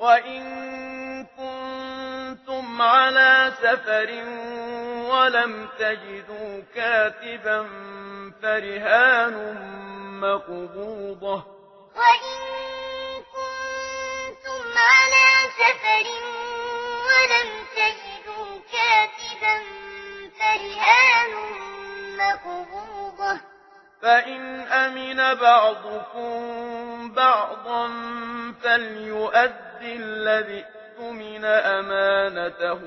وَإِن كُنتُمْ عَلَى سَفَرٍ وَلَمْ تَجِدُوا كَاتِبًا فَرِهَانٌ مَّقْبُوضَةٌ وَإِن كُنتُمْ عَلَى سَفَرٍ وَلَمْ تَجِدُوا كَاتِبًا فَرِهَانٌ مَّقْبُوضَةٌ فَإِنْ أَمِنَ بَعْضُكُمْ بَعْضًا فَلْيُؤَدِّ يؤد الذي اؤتمن أمانته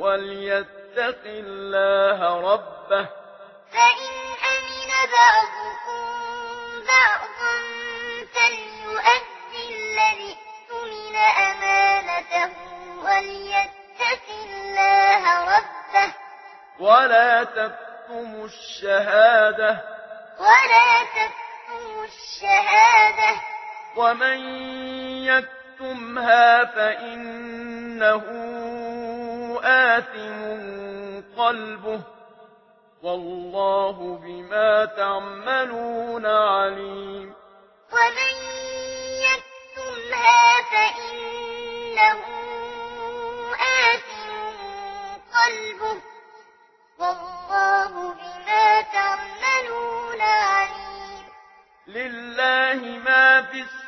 وليتق الله ربه. فإن أمن بعضكم بعضا فليؤد الذي اؤتمن أمانته وليتق الله ربه. ولا تكتموا الشهادة. ولا تكتموا الشهادة. ومن يكتم فأخذتمها فإنه آثم قلبه والله بما تعملون عليم ومن يكتمها فإنه آثم قلبه والله بما تعملون عليم لله ما في السماء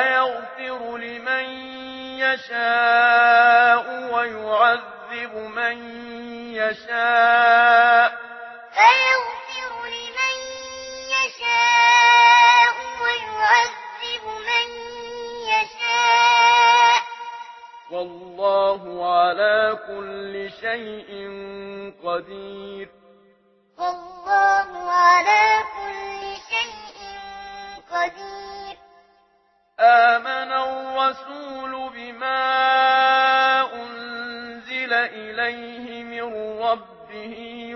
ويغفر لمن يشاء ويعذب من يشاء فيغفر لمن يشاء ويعذب من يشاء والله على كل شيء قدير والله على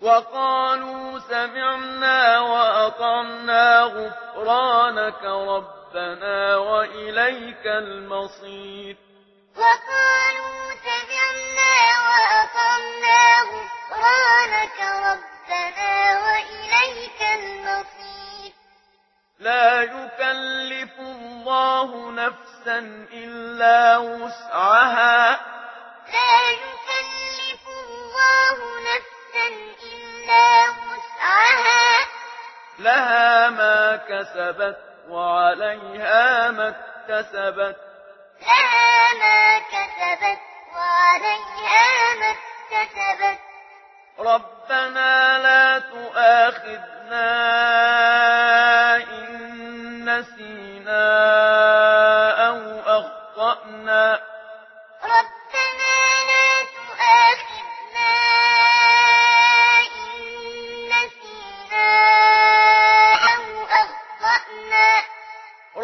وقالوا سمعنا وأطعنا غفرانك ربنا وإليك المصير وقالوا سمعنا وأطعنا غفرانك لا يكلف الله نفسا إلا وسعها. لا يكلف الله نفسا إلا وسعها. لها ما كسبت وعليها ما اكتسبت. لها ما كسبت وعليها ما اكتسبت. ربنا لا تؤاخذنا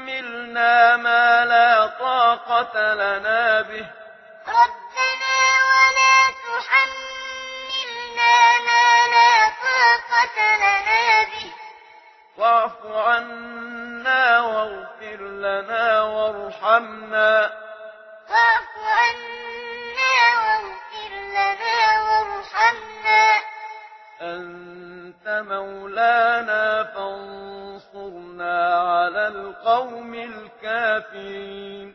حملنا ما لا طاقة لنا به. الكافرين